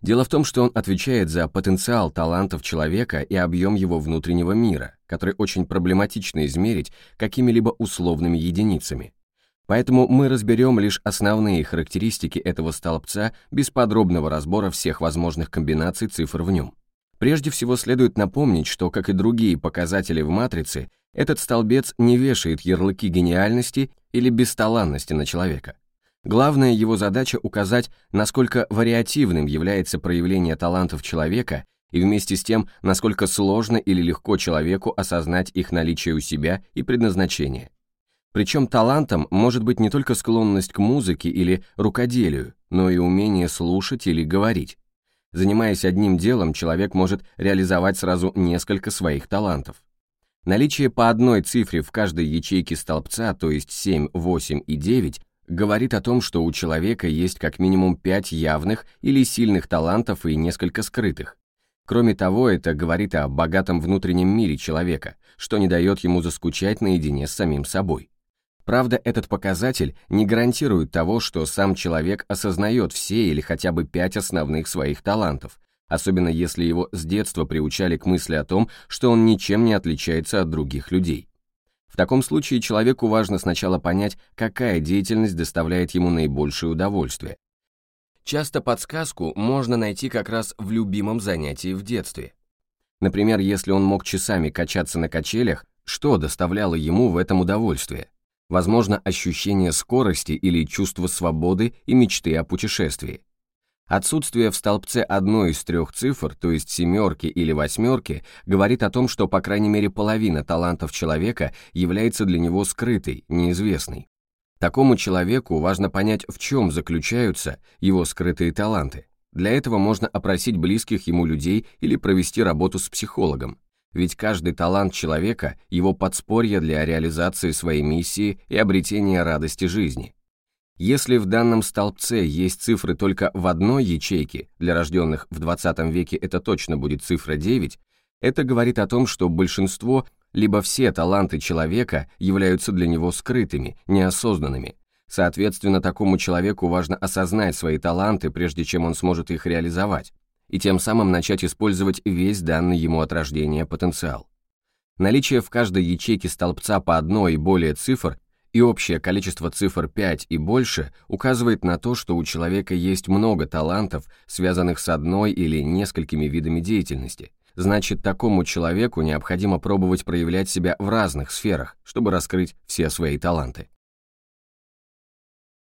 Дело в том, что он отвечает за потенциал талантов человека и объем его внутреннего мира, который очень проблематично измерить какими-либо условными единицами. Поэтому мы разберем лишь основные характеристики этого столбца без подробного разбора всех возможных комбинаций цифр в нем. Прежде всего следует напомнить, что, как и другие показатели в матрице, этот столбец не вешает ярлыки гениальности или бесталанности на человека. Главная его задача указать, насколько вариативным является проявление талантов человека и вместе с тем, насколько сложно или легко человеку осознать их наличие у себя и предназначение. Причем талантом может быть не только склонность к музыке или рукоделию, но и умение слушать или говорить. Занимаясь одним делом, человек может реализовать сразу несколько своих талантов. Наличие по одной цифре в каждой ячейке столбца, то есть 7, 8 и 9, говорит о том, что у человека есть как минимум пять явных или сильных талантов и несколько скрытых. Кроме того, это говорит о богатом внутреннем мире человека, что не дает ему заскучать наедине с самим собой. Правда, этот показатель не гарантирует того, что сам человек осознает все или хотя бы пять основных своих талантов, особенно если его с детства приучали к мысли о том, что он ничем не отличается от других людей. В таком случае человеку важно сначала понять, какая деятельность доставляет ему наибольшее удовольствие. Часто подсказку можно найти как раз в любимом занятии в детстве. Например, если он мог часами качаться на качелях, что доставляло ему в этом удовольствие? Возможно, ощущение скорости или чувство свободы и мечты о путешествии. Отсутствие в столбце одной из трех цифр, то есть семерки или восьмерки, говорит о том, что по крайней мере половина талантов человека является для него скрытой, неизвестной. Такому человеку важно понять, в чем заключаются его скрытые таланты. Для этого можно опросить близких ему людей или провести работу с психологом. Ведь каждый талант человека – его подспорье для реализации своей миссии и обретения радости жизни. Если в данном столбце есть цифры только в одной ячейке, для рожденных в 20 веке это точно будет цифра 9, это говорит о том, что большинство, либо все таланты человека являются для него скрытыми, неосознанными. Соответственно, такому человеку важно осознать свои таланты, прежде чем он сможет их реализовать, и тем самым начать использовать весь данный ему от рождения потенциал. Наличие в каждой ячейке столбца по одной и более цифр и общее количество цифр 5 и больше указывает на то, что у человека есть много талантов, связанных с одной или несколькими видами деятельности. Значит, такому человеку необходимо пробовать проявлять себя в разных сферах, чтобы раскрыть все свои таланты.